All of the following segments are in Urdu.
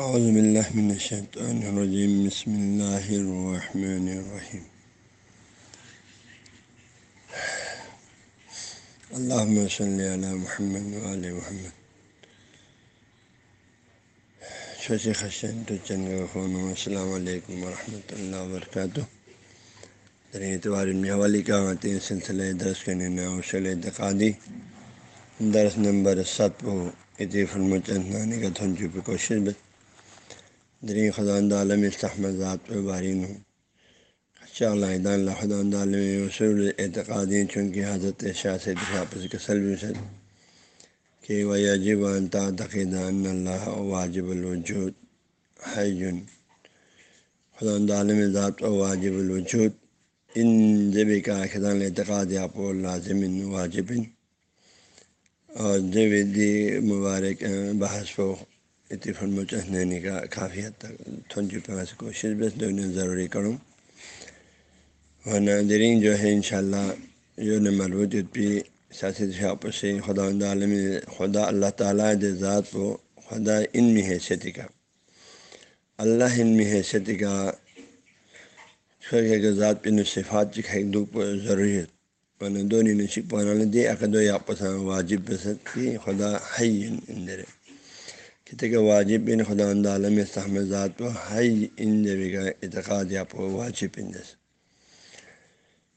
اعوذ باللہ من الشیطان الرجیم بسم اللہ الرحمن الرحیم اللہم صلی علی محمد و علیہ محمد شوچ خشن تو چنگ خون السلام علیکم ورحمۃ اللہ وبرکاتہ. در اعتبار حوالی کا آتے سلسلہ درس کے نین اوسل اعتقادی درس نمبر ست و اطیف المچنانی کا تھنچو پہ کوشش بت دری خدان عالم استحمد ذات و بارین ہوں اچھا اللہ اللہ خدان عالم اصول اعتقادی چونکہ حضرت شاہ سے آپس کے سلب کہ وہ عجیب انتا تقید اللہ واجب الوجود. حیجن خدا عالم ذات و واجب الوجود. ان جبی کا خدان اعتقاد آپ و لازم واجب اور جب دی مبارک بحث و اتفاق اطف المچنی کا کافی حد تک تھن چکا سے کوشش بس دونوں ضروری کروں۔ ورنہ درین جو ہے انشاءاللہ جو نے مربوط پی سیاست آپس سے خدا عالم خدا اللہ تعالیٰ دے ذات و خدا ان میں حیثیت کا۔ اللہ ان میں حیثیت کا۔ ذات پہ صفات چکھ ایک دو ضروری ورنہ دونوں نے چک پانا دے عقد و آپس واجب بسط کی خدا حی ان درے کہتے کہ واجب بن خدا عالم ذات و حی ان جبی کا اعتقاد یا پو واجب ان جس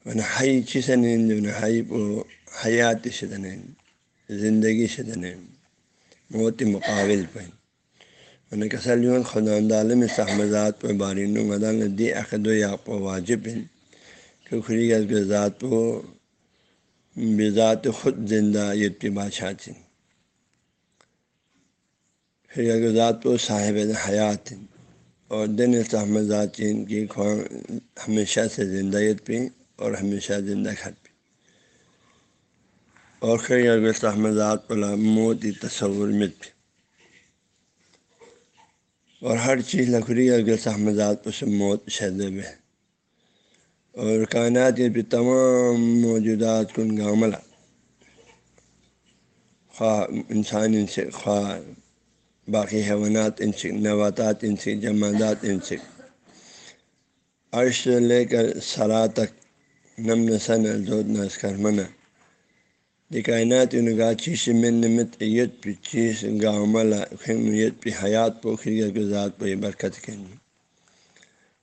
ورنہ حی چیسن حی پو حیات شدن زندگی شدن موت مقابل پہ ورنہ کسل یون خدا عالم ذات پہ بارین مدان دی عقد و یا پو واجب ان۔ کہ خری کے ذات پو بذات خود زندہ یت بادشاہ چن۔ پھر ذات و صاحب حیات اور دن ذات چین کی خواہ ہمیشہ سے زندگیت پہ اور ہمیشہ زندہ گھر پہ اور خیر ذات پلا موت تصور مت پہ اور ہر چیز لکڑی اگر ذات پر موت شدب ہے اور کائنات کے بھی تمام موجودات کن کا عملہ خواہ انسان سے خواہ باقی حیوانات ان سے، نباتات ان سے، جمادات ان سے۔ عرش سے لے کر سرا تک، نم نسن، زود نس کر منع یہ کائنات ان گا چیز من نمت، یت پہ چیز گا عملہ یت پہ حیات پو کے ذات پہ برکت کے۔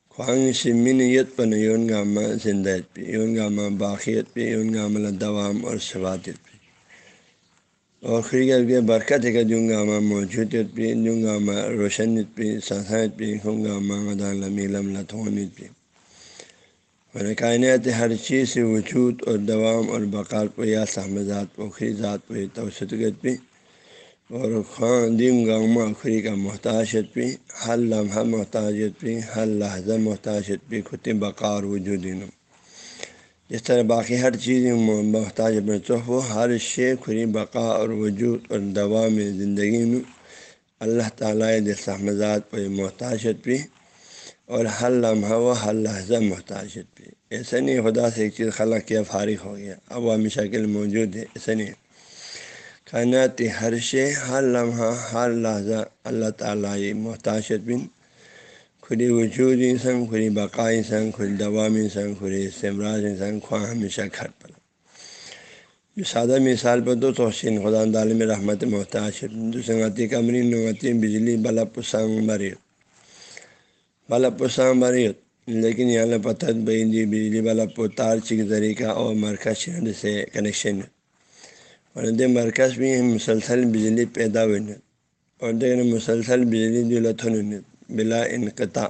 خواہن سے من یت پر یون گامہ زندہ پہ یون گامہ باقیت پہ یون گامہ دوام اور سواتت پہ اور خرید کے برکت کا دوں گا ماں موجود پہ دوں گا ماں روشن پہ ساسائت پہ ہوں گا ماں مدان میلم لتھون پہ اور کائنات ہر چیز سے وجود اور دوام اور بقار پہ یا سہمزات پہ ذات پہ توسطگت پہ اور خان دم گا ماں کا محتاجت پہ ہر لمحہ محتاجت پہ ہر لحظہ محتاجت پہ خود بقار وجود نم اس طرح باقی ہر چیز محتاج ہو، ہر شے کھری بقا اور وجود اور دوا میں زندگی میں اللہ تعالیٰ دسمزات پہ محتاجت پہ اور ہر لمحہ و ہر لحظہ محتاجت پہ ایسا نہیں خدا سے ایک چیز خلا کیا، فارغ ہو گیا۔ اب وہ شکل موجود ہے، ایسا نہیں کائنات ہر شے، ہر لمحہ، ہر لحظہ اللہ تعالیٰ محتاجت بن خری وجود انسان خری بقائی انسان خری دوام انسان خری سمراج انسان، خواہ ہمیشہ گھر پر۔ جو سادہ مثال پر دو توسین خدا عالم رحمت محتاج دوسرے کمری نوتی بجلی بلا پسانگ مریت بلا پسانگ مریت لیکن یہاں پتہ بہندی بجلی والا تار چک طریقہ اور مرکز سے کنیکشن۔ اور دے مرکز بھی مسلسل بجلی پیدا ہوئی اور دیکھنے مسلسل بجلی جو لتھن بلا انقطاع۔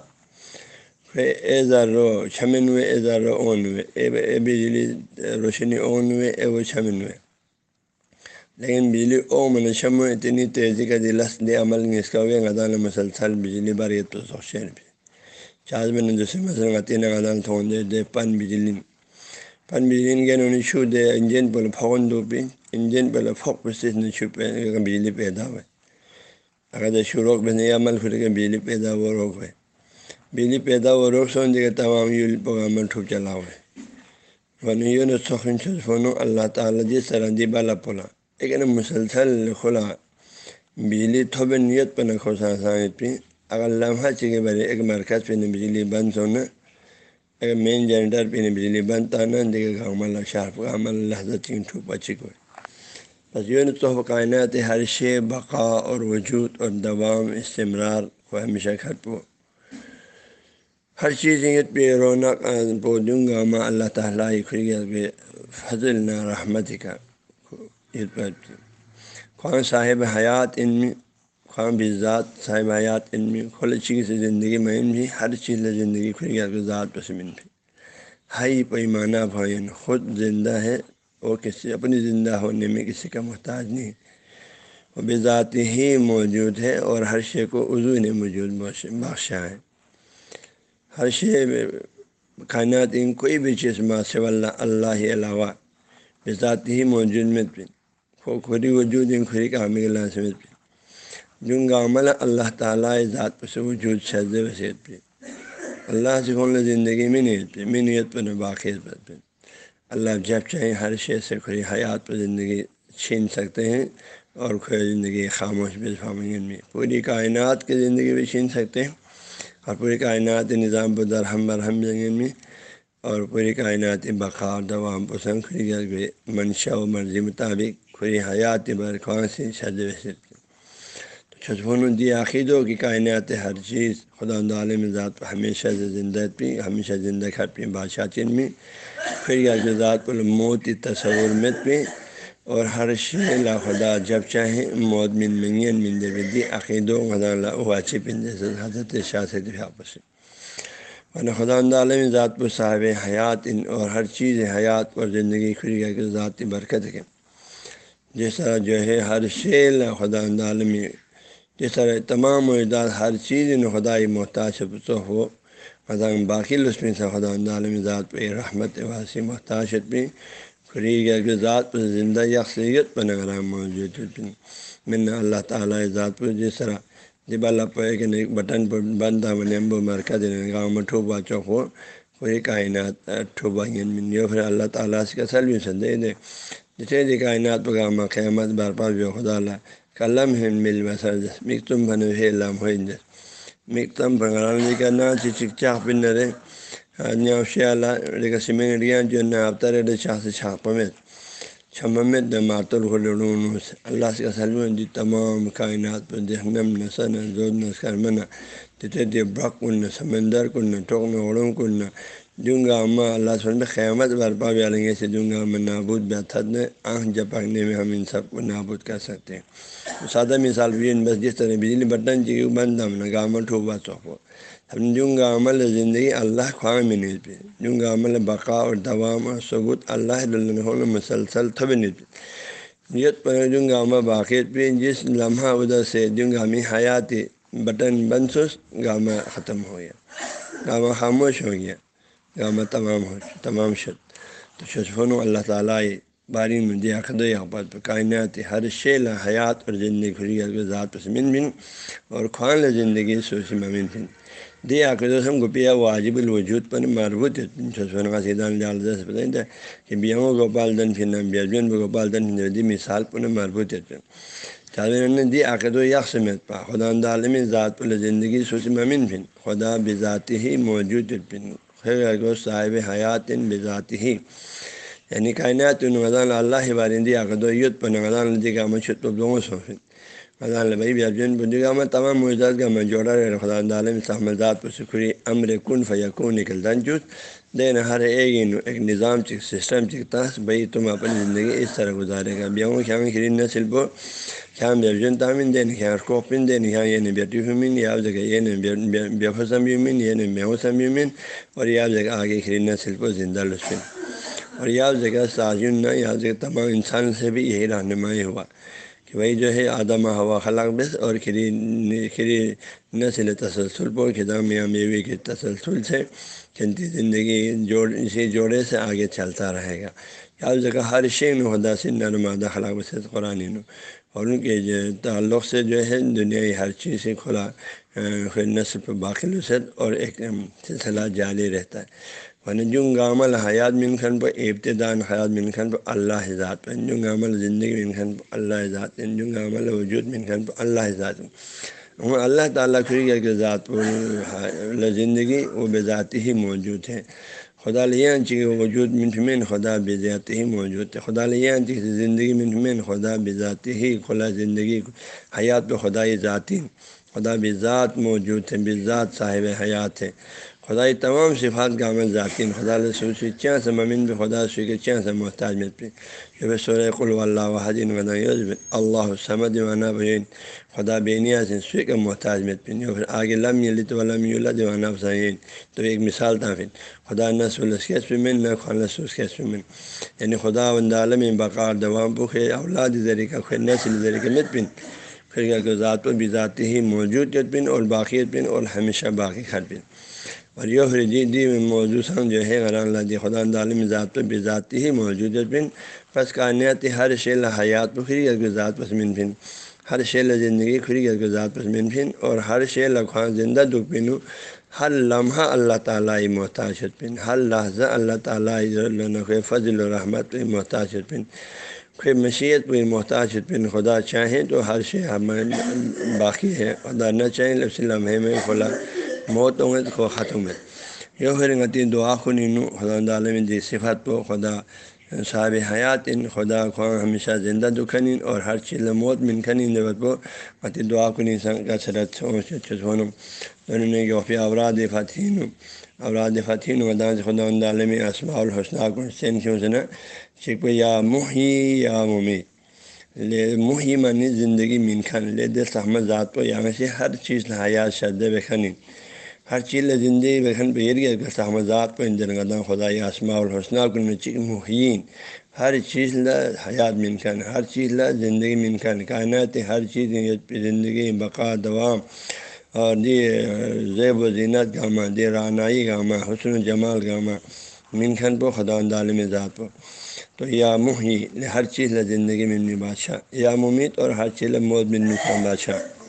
اے ذرو چھمن ہوئے اے ذرو اون ہوئے اے بجلی روشنی اون ہوئے اے وہ چھمن ہوئے لیکن بجلی او من شم اتنی تیزی کا دلس دے عمل اس کا ہوئے غدان مسلسل بجلی بار یہ تو سوشین بھی۔ چاز میں نے دوسرے مثلاً غتین غدان تھون دے دے پن بجلی پن بجلی کے انہوں نے شو دے، انجن پر پھون دو پی، انجن پر پھوک پسے چھو پہ، بجلی پیدا ہوئے۔ اگر شروع میں نہیں عمل کھل کے بجلی پیدا ہوا روک ہوئے بجلی پیدا ہوا روک سو جگہ تمام یو پروگرام ٹھوک چلا ہوئے ورنہ یوں سخن فنو اللہ تعالیٰ جس طرح دی بالا پلا لیکن مسلسل کھلا بجلی تھوبے نیت پہ نہ کھوسا سائت پہ اگر لمحہ چکے بڑے ایک مرکز پہ بجلی بند ہونا اگر مین جنریٹر پہ بجلی بند آنا دیکھے گا عمل شارف کا عمل لہذت چین ٹھوپا چکو بس یوں تو کائنات ہر شے، بقا اور وجود اور دوام، استمرار کو ہمیشہ گھر پو۔ ہر چیز پہ رونق پو دوں گا ماں اللہ تعالیٰ پہ فضل نہ رحمت کا۔ خواہ صاحب حیات ان میں خواہ بھی ذات صاحب حیات ان میں، کھل چیز سے زندگی میں بھی، ہر چیز زندگی کھل گیا ذات پسمن بھی۔ ہائی پیمانہ بھائین خود زندہ ہے وہ کسی اپنی زندہ ہونے میں کسی کا محتاج نہیں۔ وہ بے ذاتی ہی موجود ہے اور ہر شے کو عضو نے موجود بخشا ہے۔ ہر شے کائنات ان کوئی بھی چیز ماس اللہ اللہ علاوہ بے ذاتی ہی موجود میں کھری وجود ان کھری کا عامل اللہ سمجھ پہ جن کا عمل اللہ تعالیٰ ذات پہ سے وجود شد وسیعت پہ اللہ سے کھولنے زندگی میں نیت پہ میں نیت پر باقی پہ اللہ جب چاہیں ہر شے سے کھری حیات پر زندگی چھین سکتے ہیں اور کھوئی زندگی خاموش بے فامین میں پوری کائنات کی زندگی بھی چھین سکتے ہیں اور پوری کائنات نظام بدرہم برہم زمین میں اور پوری کائنات بقار دوام پسند کھری گئے منشا و مرضی مطابق کھری حیات برخواں سے شد وسیعت چھسپون دی عقیدوں کی کائنات ہر چیز خدا عالم ذات ہمیشہ سے زندہ پی ہمیشہ زندہ گھر پہ بادشاہ چن میں، پھر یا ذات پر موت تصور مت پہ اور ہر شیلا خدا جب چاہیں موت من منگین من دے دی عقیدوں خدا اللہ واچی سے حضرت شاہ سے ورنہ خدا عالم ذات پر صاحب حیات ان اور ہر چیز حیات اور زندگی کھل گیا کہ ذاتی برکت کے۔ جس طرح جو ہے، ہر شیل خدا عالمی جس طرح تمام موجودات ہر چیز ان خدائی محتاج ہو خدا باقی لطف سے خدا عالم ذات پہ رحمت واسی محتاج پہ فری ذات پر زندہ یکسیت پر نگر موجود من اللہ تعالیٰ ذات پر جس طرح جب اللہ پہ کہ بٹن پر بند امبو مرکز گاؤں میں ٹھوبا چوک ہو، پوری کائنات ٹھوبا یعنی من پھر اللہ تعالیٰ سے کسل بھی سے دے دے۔ جسے دی کائنات پہ گاؤں قیامت برپا بھی خدا اللہ قلم ہے مل بسر جس مکتم بن ہے لم ہو جس مکتم بنگال کرنا چک چاہ پن رے اللہ سمنگ جو نہ آپ ترے چاہ سے چھاپ میں چھمت ماتر ہو اللہ سے سلم دی تمام کائنات پر دہنم نسن زود نسر منا تتے دے برق کن سمندر کن ٹوک میں اڑوں کن جونگا اماں اللہ سن قیامت برپا بھی علنگے سے جونگا میں نابود بیتھت نے آنکھ جپکنے میں ہم ان سب کو نابود کر سکتے ہیں۔ سادہ مثال بھی بس جس طرح بجلی بٹن چی جی بند ہم نے گاؤں ٹھوبا چوکو ہم جونگا عمل زندگی اللہ خواہ میں نہیں پہ جونگا عمل بقا اور دوام اور ثبوت اللہ مسلسل تھب نہیں پہ یت پر جونگا عمل باقی پہ جس لمحہ ادھر سے جونگا میں حیاتی بٹن بند گاما ختم ہو گیا۔ گاما خاموش ہو گیا۔ گاما تمام ہو تمام شد۔ تو شفن اللہ تعالیٰ باری میں دیا خد پر کائنات ہر شیل حیات اور زندگی کھلی ذات من بن اور خوان زندگی سوسی ممن بن دی عقد ہم گپیا واجب الوجود پر مربوط چھسفن کا سیدان جال بتائیں تھا کہ بیاؤں گوپال دن پھر نام بیاجن گوپال دن پھر دی مثال پر مربوط چاہے نے دی عقد و یک سمیت پا۔ خدا عالم ذات پر زندگی سوچ ممن بن خدا بذاتی ہی موجود بن خیر صاحب حیات بذات ہی یعنی کائنات نظان اللہ بارندی عقد و یت پر نظان دی کا مشت لوگوں سوفن مدان بھائی بھی ارجن بندی میں تمام معجزات کا میں جوڑا رہے۔ خدا عالم صاحب پر سکھری امر کن فیقون نکل دن جس دین ہر ایک ایک نظام چک سسٹم چکتا بھائی تم اپنی زندگی اس طرح گزارے گا۔ بیاؤں خیام خرین نسل پو خیام بیرجن تامن دین خیام کوپن دین خیام یہ نہیں بیٹی ہومین یا جگہ یہ نہیں، بے حسم یومین یہ نہیں، بے یومین اور یا جگہ آگے خرین نسل پو زندہ لسفن اور یا جگہ ساجن نہ یا جگہ تمام انسان سے بھی یہی رہنمائی ہوا۔ کہ بھائی جو ہے آدم ہوا خلاق بس اور کھری نسل تسلسل پر خدا میاں کے تسلسل سے چلتی زندگی جوڑ اسی جوڑے سے آگے چلتا رہے گا۔ یا جگہ ہر شے میں خدا سے نرمادہ خلاق بس قرآن اور ان کے جو تعلق سے جو ہے دنیا ہر چیز سے کھلا نسل پہ باقی لسد اور ایک سلسلہ جاری رہتا ہے۔ ورنہ جنگ عمل حیات من خن پر ابتدان حیات من خن پر اللہ ذات پر جنگ عمل زندگی من خن پر اللہ ذات جنگ عمل وجود من خن پر اللہ ذات اللہ تعالیٰ کر کے ذات زندگی وہ بے ذاتی ہی موجود ہے خدا لیا چی وجود منٹمین خدا بے ذاتی ہی موجود ہے خدا لیا چی زندگی منٹمین خدا بے ذاتی ہی خلا زندگی حیات تو خدائی ذاتی خدا بھی ذات موجود ہے بھی ذات صاحب حیات ہے خدائی تمام صفات کا عمل ذاتی خدا سوچی چاہ سے ممن بھی خدا سوئی کے چاہ سے محتاج میں پہ جو سورہ قل اللہ وحدین اللہ سمد وانا بین خدا بینیا سے سوئی کا محتاج میں پن پھر آگے لم لت ولم یولد وانا حسین تو ایک مثال تھا پھر خدا نہ سلس کے سمن نہ خان سس کے سمن یعنی خدا وند عالم بقار دوام پوکھے اولاد ذریعہ خیر نسل ذریعہ مت پن پھر کہ ذات و بھی ذاتی ہی موجود پن اور باقی پن اور ہمیشہ باقی خر پن اور یہ پھر جی, جی دی موضوع جو ہے غیر اللہ دی خدا عالم ذات و بھی ذاتی ہی موجود پن پس کانیات ہر شیل حیات پخری کر کے ذات پس من پن ہر شیل زندگی کھری کر کے ذات پس من پن اور ہر شیل خواہ زندہ دکھ پنوں ہر لمحہ اللہ تعالیٰ محتاج پن ہر لحظہ اللہ تعالیٰ فضل و رحمت محتاج پن پھر مشیت پہ محتاج پن خدا چاہیں تو ہر شے ہمیں باقی ہے۔ خدا نہ چاہیں لفظ لمحے میں کھلا موت ہوں گے تو ختم ہے یہ پھر غتی دعا خنین خدا عالم دی صفت پو خدا صاحب حیات ان خدا خواہ ہمیشہ زندہ دکھنین اور ہر چیز موت منکھنین دیوت پو غتی دعا کنی سن کا سرت چھونم نے کہ اوراد فتحین اوراد فتحین ودان سے خدا عالم اسماء الحسنہ کو سین کیوں سے یا محی یا ممی لے محی منی زندگی منکھن لے دل سحمد ذات کو یہاں یعنی سے ہر چیز حیات شد بخنین ہر چیز زندگی بخن پہ گیا کہ ذات کو اندر گدا خدا یا اسماء الحسنہ کو محین ہر چیز لا حیات منکھن ہر چیز لا زندگی منکھن کائنات ہر چیز زندگی، بقا، دوام اور دی زیب و زینت گامہ دی رانائی گامہ حسن و جمال گامہ منکھن پو خدا عالم ذات پو۔ تو یا محی ہر چیز ل زندگی میں بادشاہ۔ یا ممید اور ہر چیز موت بن بادشاہ۔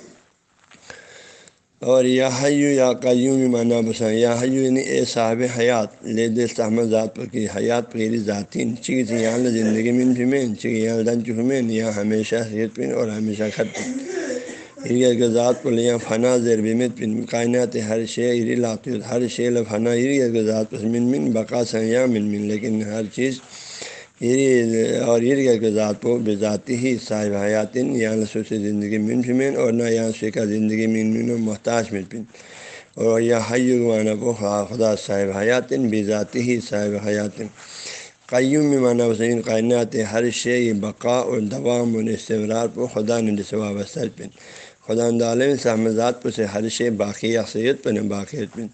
اور یا حیو یا قیوم مانا بسان یا حیو یعنی اے صاحب حیات، لے دل ذات پر کی حیات پھیری یعنی ذاتین۔ چیز یہاں زندگی من فمین چیز یہاں دن چمین یا ہمیشہ صحت پن اور ہمیشہ خط پن کے ذات کو لیا فنا، زیر بمت پن کائنات ہر شے اری لاتی ہر شے فنا اری کے ذات پس من من بقا سیاں من من، لیکن ہر چیز اور عرغ کے ذات کو بے ذاتی ہی صاحب حیاتن یا لسو سے زندگی من فمین اور نہ یہاں سے کا زندگی من من و محتاج من پن اور یا حیوانہ کو خدا صاحب حیاتن بے ذاتی ہی صاحب حیاتن قیوم میں مانا حسین کائنات ہر شے بقا اور دوام اور استعمال کو خدا نے جسے وابستہ پن خدا عالم سحمزات پر سے ہر شے باقی اخصیت پن باقیت پن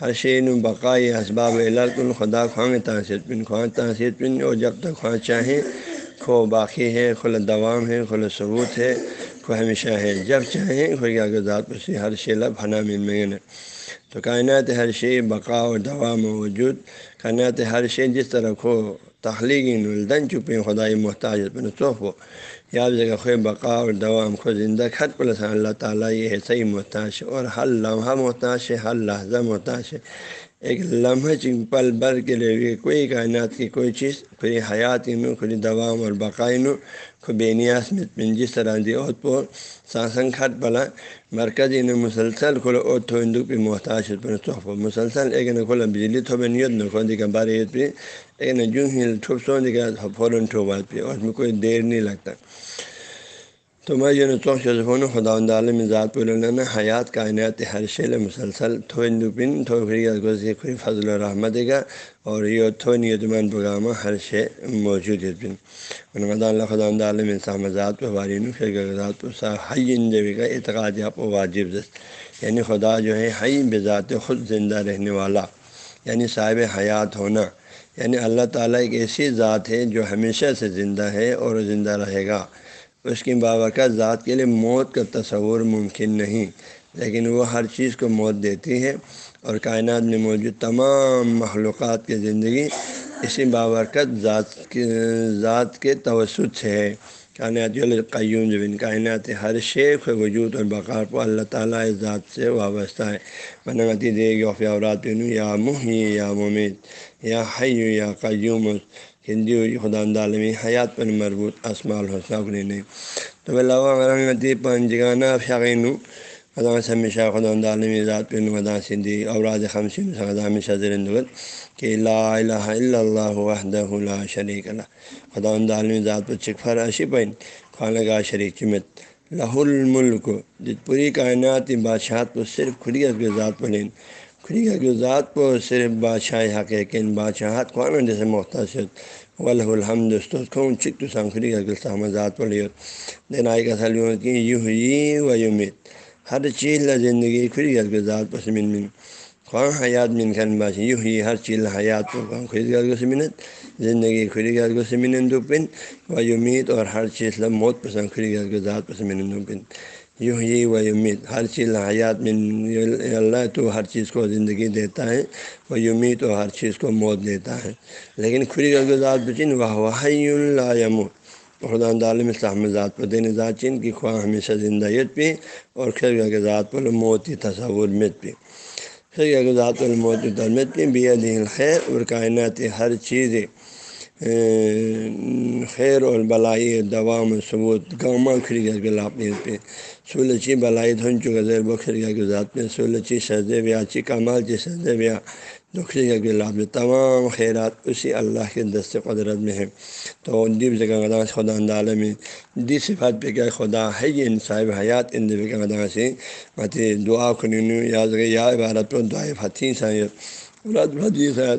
ہر شے ن بقائی اسباب کن خدا خواہ تاثر پن خواہ تاثیر پن اور جب تک خواہ چاہیں کھو باقی ہے کھل دوام ہے کھل ثبوت ہے کو ہمیشہ ہے جب چاہیں خیا کے ذات پر سے ہر شے لب حنا من میں تو کائنات ہر شے بقا و دوام و وجود کائنات ہر شے جس طرح کھو تخلیقی نلدن چپیں خدائی محتاج پن صوف ہو۔ یا جگہ خو بقا اور دوام کو زندہ خط پلس اللہ تعالیٰ یہ ہے صحیح محتاش ہے اور ہر لمحہ محتاش ہے ہر لحظہ محتاش ہے ایک لمحہ چن پل بر کے لیے کوئی کائنات کی کوئی چیز، کوئی حیات نو کھلی دوام اور بقائن نو کو بے نیاس جس طرح دی اوت پو ساسن کھٹ پلا مرکز ان مسلسل کھلو اوت تھو ہندو پہ محتاج پر تحفہ مسلسل ایک نہ کھولا بجلی تھو بے نیت نہ کھو دیکھا بارے عید پہ ایک نہ جوں ہی ٹھپ سو دیکھا فوراً ٹھو بات پہ اور اس میں کوئی دیر نہیں لگتا تو میں جو تو شفون خدا عالم ذات پہ حیات کائنات ہر شیل مسلسل تھو ہندو پن تھو پھر کوئی فضل و رحمت گا اور یہ تھو نیتمان پگامہ ہر شے موجود ہے خدا اللہ خدا عالم انسام ذات پہ وارین ذات پہ حی انجوی کا اعتقاد آپ واجب دست۔ یعنی خدا جو ہے حی بذات خود زندہ رہنے والا یعنی صاحب حیات ہونا۔ یعنی اللہ تعالیٰ ایک ایسی ذات ہے جو ہمیشہ سے زندہ ہے اور زندہ رہے گا۔ اس کی بابرکت ذات کے لیے موت کا تصور ممکن نہیں، لیکن وہ ہر چیز کو موت دیتی ہے اور کائنات میں موجود تمام مخلوقات کی زندگی اسی بابرکت ذات کے ذات کے توسط سے ہے۔ کائنات القیوم، جو کائنات ہر شیخ وجود اور بقار کو اللہ تعالیٰ ذات سے وابستہ ہے۔ بناتی دے گی اورات یا محی یا ممید یا حی یا قیوم۔ ہندی خدا عالمی حیات پر مربوط اسماع الحسن نہیں تو اللہ پنجگانہ فقین خدا سے ہمیشہ خدا عالمی ذات پہ نمدا سندھی، اوراد خمسین خدا ہمیشہ زرندگت کہ لا الہ الا اللہ وحدہ لا شریک اللہ۔ خدا عالمی ذات پر چکفر اشی پین خانہ کا شریک چمت۔ لہ الملک، جت پوری کائنات بادشاہت کو صرف خریت کے ذات پر لین خریت کے ذات کو صرف بادشاہ حق بادشاہت خوان جیسے مختصر ولہ الحمد خون چک تو سام خری کے سام ذات پر دین آئی کا سلیوں کی یو ہی و یومید ہر چیز زندگی کھری گل کے ذات پر سمن من خواہ حیات من خن باش یو ہی ہر چیز حیات کو خواہ خرید گل کو سمنت زندگی کھری گل کو سمن دو پن و یومید اور ہر چیز لب موت پسند کھری گل کے ذات پر سمن دو پن یوں ہی و امید ہر چیز حیات من اللہ تو ہر چیز کو زندگی دیتا ہے وہ یمید تو ہر چیز کو موت دیتا ہے۔ لیکن کھری گل کے ذات بچن وہ اللہ خدا عالم صاحب ذات پر دین ذات چین کی خواہ ہمیشہ زندگیت پہ اور خیر کے ذات پر موتی تصور مت پہ خیر کے ذات پر موتی ترمت پہ بے دین خیر اور کائنات ہر چیز خیر اور بلائی دوام ثبوت گامہ کھری کے لاپیت پہ سولچی بلائی دھن چکا، زیر بخر کے ذات پہ سولچی سجدے بیا، چی کمال چی سجدے بیا دکھری کا لابھ تمام خیرات اسی اللہ کے دست قدرت میں ہے تو دیب جگہ خدا اندال میں دی صفات پہ کیا خدا ہے یہ ان صاحب حیات ان دیب کا غدا سے۔ مت دعا کنین، یا یا عبارت پر دعا فتح صاحب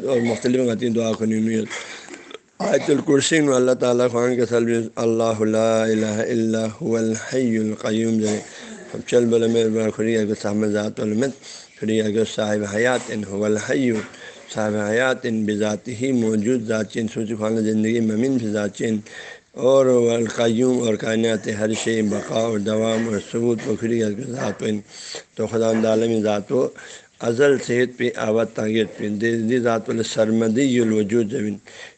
اور مختلف غتی دعا کنین۔ آیت الکرسی اللہ تعالیٰ خان کے سلم اللہ الہ اللہ الحی القیوم جو ہم چل بل میں خری اگر صاحب ذات علمت خری اگر صاحب حیات ان الحی صاحب حیات ان بذات ہی موجود ذاتین سوچ خانہ زندگی ممن سے ذاتین اور القیوم اور کائنات ہر شے بقا اور دوام اور ثبوت و خری اگر ذات ان تو خدا عالمی ذات و ازل صحت پہ آوت تاغیت پہ دی ذات السرمدی الوجود زمین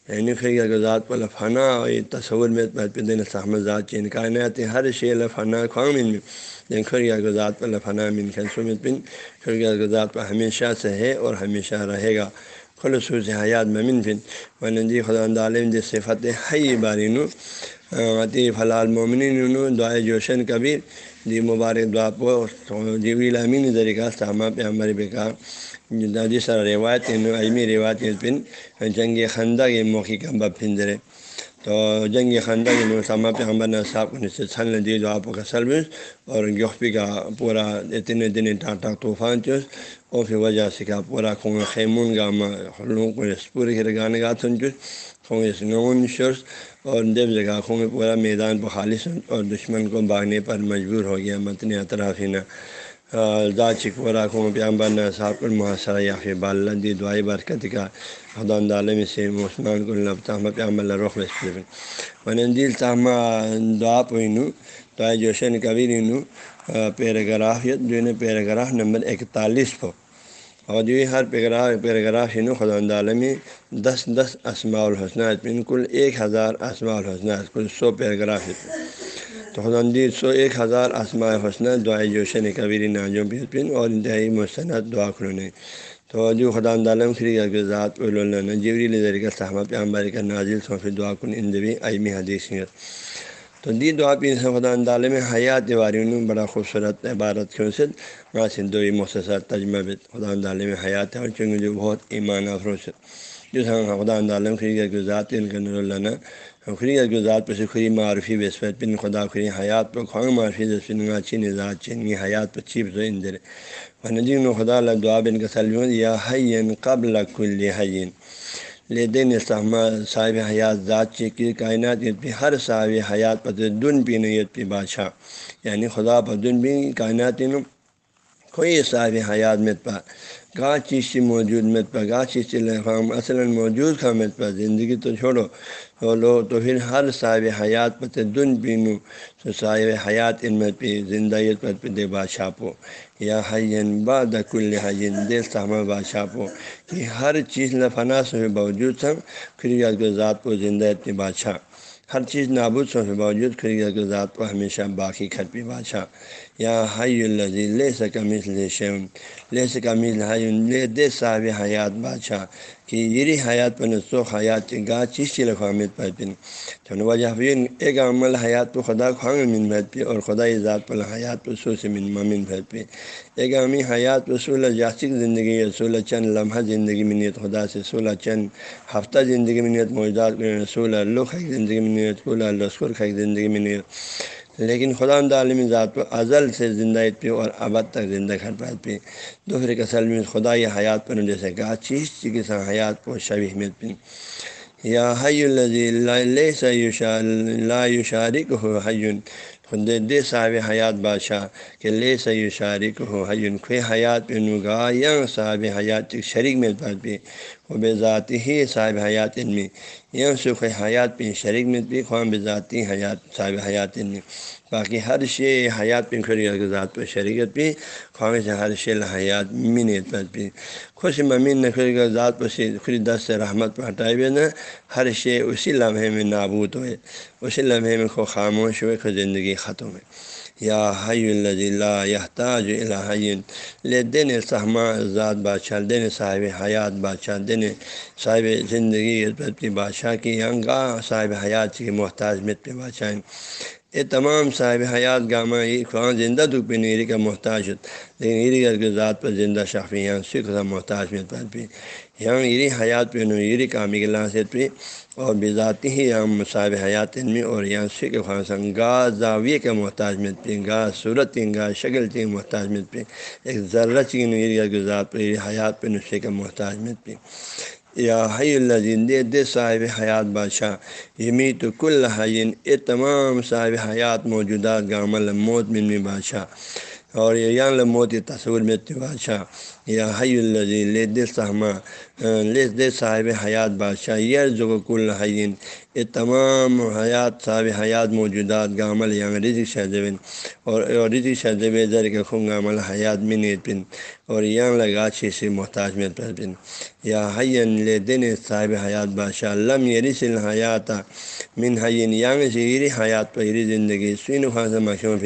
یعنی خیر ذات پر فنا تصور میں پہ دین ذات چین کائنات ہر شے فنا خواہ من میں لیکن خیر ذات پر فنا من خن بن خیر ذات پر ہمیشہ سے ہے اور ہمیشہ رہے گا۔ خلصوص حیات ممن فن ون جی خدا عالم جس صفت ہے بارین عطی فلال مومن دعائے جوشن کبیر۔ جی مبارک دعا کو جیوی امین ذریعہ سامہ پہ ہمارے بےکار جس طرح روایت علمی روایت پن جنگ خندہ کے موقع کا بب پھندرے تو جنگ خندہ کے موسامہ پہ ہمارے صاحب کو سے چھل دی جو آپ کا سروس اور گوپی کا پورا اتنے دن ٹاٹا طوفان چوس۔ اور پھر وجہ سے کا پورا خون خیمون گا لوگوں کو پورے گانے گا سن چوس، خون نون شرس اور دیو جگہ خون پورا میدان پر خالص اور دشمن کو باغنے پر مجبور ہو گیا، متن اطرافینہ ذا چکورا کو پیامبر صاحب المحاصرہ یا پھر بالدی دعائی برکت کا۔ خدا عالم سے عثمان کو لبتا پیامبر رخ ون دل تامہ دعا پوئنو دعائے جوشن کبیر نو پیراگراف جو پیراگراف نمبر اکتالیس پو۔ اور جو ہر پیراگراف پیراگراف ہنو خدا عالم دس دس اسماع الحسنہ بالکل ایک ہزار اسماع الحسنہ کل سو پیراگراف تو خداندی جی، سو ایک ہزار آسماء حسنہ دعائے جوشن کبیری ناجوں پن اور انتہائی مستند دعا کھلونے تو جو خدا عالم خری کے ذات جیوری لذر کا صحمت عمبر کا نازل صوفی دعا کن اندوی عیمی حدیث تو دی دعا پین سے خدا عالم حیات وارین بڑا خوبصورت عبارت کیوں سے وہاں سے دو مختصر تجمہ خدا عالم حیات اور چونکہ جو بہت ایمان افروز جس خدا عالم خری کے ذات ان کا خری کے ذات پہ سے خری معرفی وسفت پن خدا خری حیات پہ خواہ معرفی دسپن چین ذات چین حیات پہ چیپ زو اندر و خدا اللہ دعا بن کا سلم یا حین قبل کل حین لے دین صاحب حیات ذات چی کی کائنات پہ ہر صاحب حیات پہ دن پی نیت پہ بادشاہ۔ یعنی خدا پہ دن بھی کائنات کوئی صاحب حیات میں پا گاہ چیز سے موجود مت پا گاہ چیز سے خام اصل موجود خام مت پا زندگی تو چھوڑو ہو لو تو پھر ہر صاحب حیات پہ دن پینو تو صاحب حیات ان میں پہ زندگیت پر پہ دے بادشاہ پو۔ یا حین باد کل حین دے سامہ بادشاہ پو، کہ ہر چیز لفنا سے باوجود سب خریت کے ذات کو زندہ پہ بادشاہ۔ ہر چیز نابود سے باوجود خریت کے ذات کو ہمیشہ باقی کھر پہ بادشاہ۔ یا حی الزی لے سکمس لے شیون لے سکمس لے دے صاحب حیات بادشاہ۔ کہ یری حیات پن سو حیات گا چیز چیل خامد پر پن چن وجہ ایک عمل حیات پہ خدا خواہ من بھت پہ اور خدا ذات پل حیات پہ سو سے من ممن بھت پہ ایک امی حیات رسول جاسک زندگی رسول چند لمحہ زندگی میں نیت خدا سے، سولہ چند ہفتہ زندگی میں نیت موجود رسول لکھ زندگی میں نیت کھلا لشکر خیک زندگی میں نیت۔ لیکن خدا عالمی ذات کو ازل سے زندہ پہ اور ابد تک زندہ گھر پات پہ دوسرے کسل میں خدا یہ حیات پر جیسے کہ چیز چکس حیات کو شبی میں پن یا حی الزی سا ہو حیون۔ خد دے صاحب حیات بادشاہ کہ لے سی شارک ہو حیون۔ خے حیات پہ نگا یا صاحب حیات شریک میں پہ وہ بے ذاتی ہی صاحب حیات ان میں یا سکھ حیات پہ شریک میں بھی خواہ بے ذاتی حیات، صاحب حیات ان میں باقی ہر شے حیات پہ کھڑی ذات پہ شریکت بھی خواہ سے ہر شے حیات منیت پر بھی۔ خوش ممین نے خری ذات پہ خری دس سے رحمت پہ ہٹائے ہوئے نہ ہر شے اسی لمحے میں نابود ہوئے، اسی لمحے میں خو خاموش ہوئے، خو زندگی ختم ہوئے یا حی اللہ یا تاج الحین لے دین سہما ذات بادشاہ، دین صاحب حیات بادشاہ، دین صاحب زندگی بادشاہ کی انگا صاحب حیات کی محتاج مت پہ بادشاہ یہ تمام صاحب حیات گامہ خواہ زندہ دکھ پہ نیری کا محتاج لیکن ایری کے ذات پر زندہ شخصی یہاں سکھ محتاج مت پر بھی یہاں ایری حیات پہ نویری کامی کے لاسط پہ اور بذاتی ہی یہاں صاحب حیات ان میں اور یہاں سکھ خواہ گا زاویے کا محتاج مت پہ گا صورت گا شکل تھی محتاج مت پہ ایک ذرہ چین ایریا کے ذات پہ حیات پہ نسخے کا محتاج مت پہ یا حی اللہ زندے دے صاحب حیات بادشاہ یمی تو کل حین اے تمام صاحب حیات موجودات گامل موت من بادشاہ۔ اور یا موت تصور میں بادشاہ، یا حی اللہ لے دے سہما دے صاحب حیات بادشاہ یر جو کل حین یہ تمام حیات، صاحب حیات موجودات گامل یا یعنی رزق شہزبن اور رزق شہزب ذر کے خون گامل حیات میں نیت پن، اور یا لگا سے محتاج میں پر پن۔ یا حین لے دن صاحب حیات بادشاہ، لم یریس الحیات من حین یانگ سے یری حیات پہ زندگی سین خاص مشہور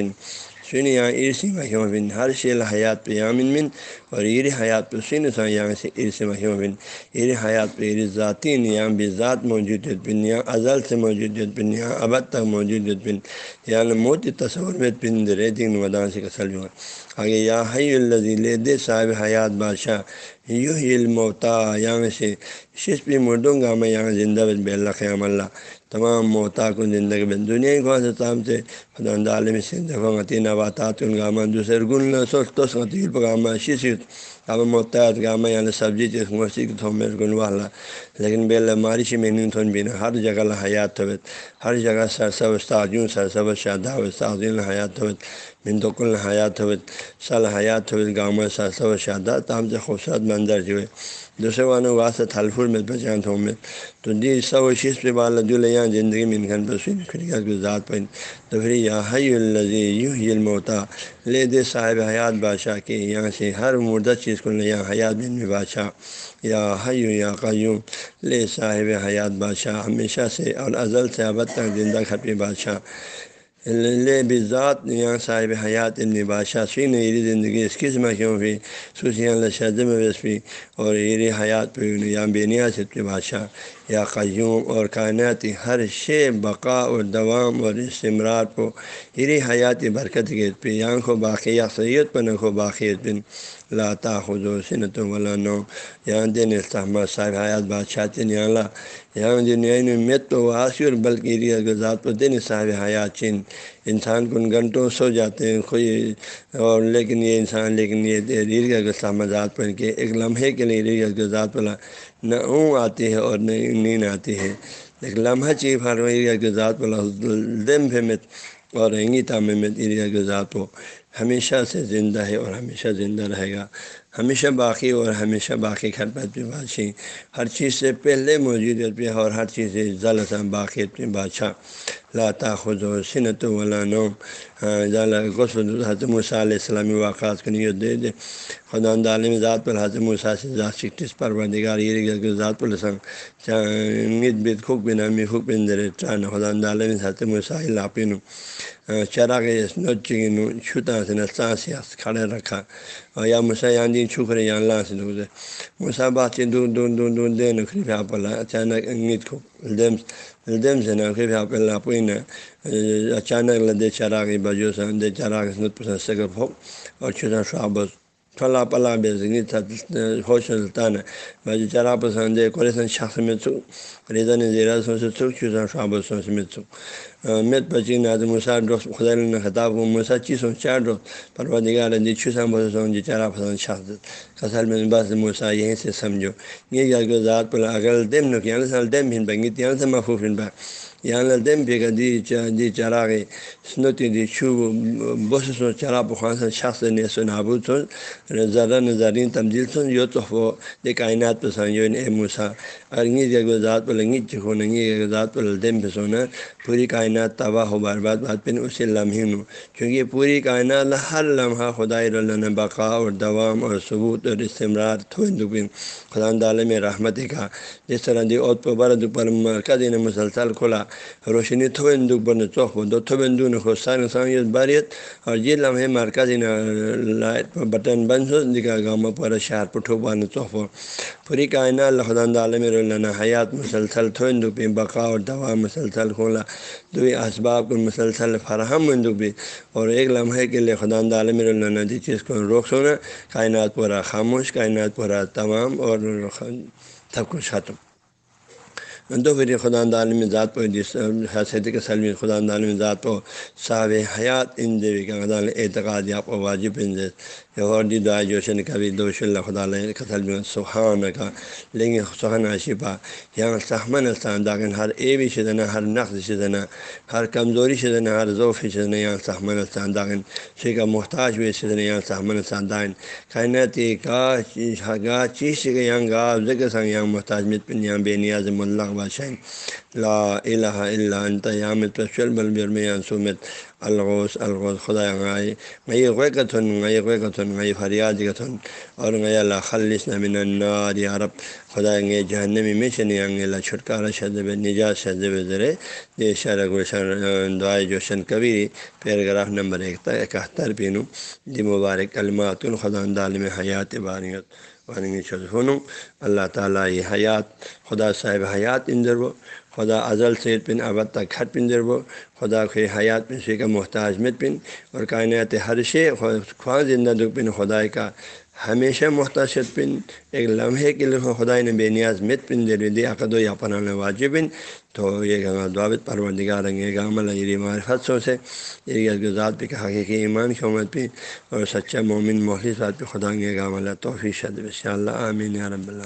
سن یہاں عرسی محمد بن ہر شیل حیات پہ یامن من اور عیر حیات پہ سن سا یہاں سے عرص محمد بن۔ عیر حیات پہ عیر ذاتی یہاں بھی ذات موجود بن یہاں ازل سے موجود بن یہاں ابد تک موجود بن یہاں موت تصور میں پن ریتنگ ودان سے کسل جو آگے یا حی اللہ لے دے صاحب حیات بادشاہ یو ہی علمتا یہاں سے شش پہ مردوں گا میں یہاں زندہ بن بے اللہ قیام اللہ۔ تمام موتا کو زندگی بن دنیا کو سے تام سے خدا عالم سے دفعہ متین نباتات ان گاما دوسرے گن سوچ تو سنتیل پگاما شیش گاما محتاط گاما یعنی سبزی چیز موسی کی تھو میرے گن والا۔ لیکن بے ماری سے میں تھون بھی ہر جگہ حیات ہوت ہر جگہ سر سب استاد یوں، سر سب شادہ استاد حیات ہوت من تو کل حیات ہوت سل حیات ہوت گاما سر سب شادہ تام سے خوبصورت منظر جو ہے۔ دوسرے وانوں واسطہ تھلفور میں بچان تھو میں۔ تو دی سو شیش پہ بالا جو زندگی میں انکھن پر سن کھڑکا ذات پہ۔ تو پھر یا حی الزی یوں ہی الموتا لے دے صاحب حیات بادشاہ کے یہاں سے ہر مردہ چیز کو لے یہاں حیات بن میں بادشاہ۔ یا حیو یا قیوم۔ لے صاحب حیات بادشاہ ہمیشہ سے اور ازل سے ابد تک زندہ کھپی بادشاہ۔ بذات یہاں صاحب حیات ان بادشاہ سی نے زندگی اس قسم کیوں بھی سوسیاں لشد میں بھی اور ایری حیات پہ یا بے نیاز کے بادشاہ یا قیوم اور کائناتی ہر شے بقا اور دوام اور استمرار کو ایری حیاتی برکت کے پہ یہاں کو باقی سید پر نہ کو باقیت بن لاتا خود و سنت ولا نو یہاں دین استحمد صاحب حیات بادشاہ تین یہاں یہاں دنیا میں تو واسر بلکہ ذات ذات دین صاحب حیات چین انسان کو ان گھنٹوں سو جاتے ہیں، کوئی اور لیکن یہ انسان، لیکن یہ ریڑھ کا ذات پر کے ایک لمحے کے لیے ریڑھ کا ذات پر نہ اون آتی ہے اور نہ نیند آتی ہے۔ لیکن لمحہ چی فارویریا کے ذات پر دم فہمت اور رنگی تام میں ایریا کے ذات کو ہمیشہ سے زندہ ہے اور ہمیشہ زندہ رہے گا۔ ہمیشہ باقی اور ہمیشہ باقی خربت پہ بادشاہ ہر چیز سے پہلے موجود پہ اور ہر چیز سے ذالث باقی پہ بادشاہ۔ لاتا خود و صنت ولا نوم. حضم علیہ السلامی واقعات کو نیت دے دے. خدا عالم ذات پر حضم سے ذات شکتس پر پروردگار یہ ذات پر نت بت خوب بنامی خوب بن در چان خدا عالم حضم مساحل لاپن چراغ نوچن چھوتا سے نساس کھڑے رکھا. اور یا مسا دین چھکرے یا اللہ سے دور مسا بات سے دور دور دور دور دے نکری پہ آپ اللہ اچانک انگت کو الدم الدم سے نہ پھر آپ اللہ پوئی نہ اچانک لدے چراغ بجو سے چراغ نت پسند سکر ہو اور چھوٹا شعب پھلا پلا بے زنگی تھا ہوش سلطان ہے بھائی چرا پسند ہے کوریسن شخص میں چک ریزن زیرا سو سے چک چھوٹا شعب سو سے میں چک مت بچی نہ مسا ڈوس خدا نے خطاب ہوں مسا چیزوں چار ڈوس پروا پروردگار دی چھوسا بہت سو جی چارا پسند شخص کسل میں بس موسا یہیں سے سمجھو یہ ذات پر اگر دم نو کہ سال دم بھن بنگی تیان سے محفوظ بن پا یہاں دم بھی دی دی چرا گئی سنوتی دی چھو بس سو چرا پخوان سے شخص نے سو نابود سن ذرا نظرین تبدیل سن، یو تو وہ دی کائنات پسند جو اے موسا. اور انگی ذات پر لنگی چکھو ننگی ذات پر دم پہ سونا پوری کائنات تباہ ہو بار بات بات پہ اسے لمحے نو کیونکہ پوری کائنات ہر لمحہ خدا اللہ بقا اور دوام اور ثبوت اور استمرار تھوئن خدا دال میں رحمت کا جس طرح دی اوت پر برد پر مرکز نے مسلسل کھلا روشنی تھوئن دکھ بن چوک دو تھوئن دو باریت، اور جی یہ لمحے مرکز لائٹ پر بٹن بند ہو دکھا گاؤں پر شہر پر ٹھوک بان چوک پوری کائنات اللہ خدا عالم اللہ حیات مسلسل تھوئن دکھ بقا اور دوام مسلسل کھولا۔ دو اسباب کو مسلسل فراہم دکھ بھی۔ اور ایک لمحے کے لیے خدا عالم اللہ دی چیز کو روک سونا۔ کائنات پورا خاموش، کائنات پورا تمام اور سب کچھ ختم۔ تو پھر خدا عالم ذات پر جس حیثیت کے سلم خدا عالم ذات پر صاحب حیات ان دیوی کا اعتقاد یا کو واجب ایک اور دی دعا جوشن کبھی دوش اللہ خدا سلم سبحان کا لیکن سہن شفا. یہاں سہمن استان داخل ہر اے بھی شدنا ہر نقص شدنا ہر کمزوری شدنا ہر ذوف شدنا. یہاں سہمن استان داخل شی کا محتاج بھی شدنا. یہاں سہمن استان داخل کائناتی کا گاہ چیز یہاں گاہ ذکر سنگ یہاں محتاج مت پن یہاں بے نیاز ملغ بادشاہ لا الہ الا انت یامت شل بل میں سومت الغوث الغوث خدا غائے غی غوی کتھن غی غوی کتھن غی فریاد کتھن اور غی اللہ خلص نمن النار یا رب. خدا گے جہنمی میں سے نہیں گے اللہ چھٹکارا شدب نجات شدب ذرے یہ شر گلشن دعائے جوشن کبھی پیراگراف نمبر ایک اکہتر پینوں دی مبارک کلمات الخدا عالم حیات باریت وانگی شدفن اللہ تعالیٰ یہ حیات، خدا صاحب حیات اندر وہ خدا ازل سے پن ابد تک کھٹ پن در وہ خدا کے حیات پن سے کا محتاج مت پن اور کائنات ہر شے خواہ زندہ دکھ پن خدا کا ہمیشہ محتاج پن ایک لمحے کے لیے خدا نے بے نیاز مت پن دے دی عقد و یا پناہ واجب تو یہ گنگا دعوت پروردگار رنگے گا عمل یہ معرفتوں سے ذات پہ حقیقی ایمان کی امت پہ اور سچا مومن محلس بات پہ خدا گے گا عملہ توفیع شد ان شاء اللہ آمین رب اللہ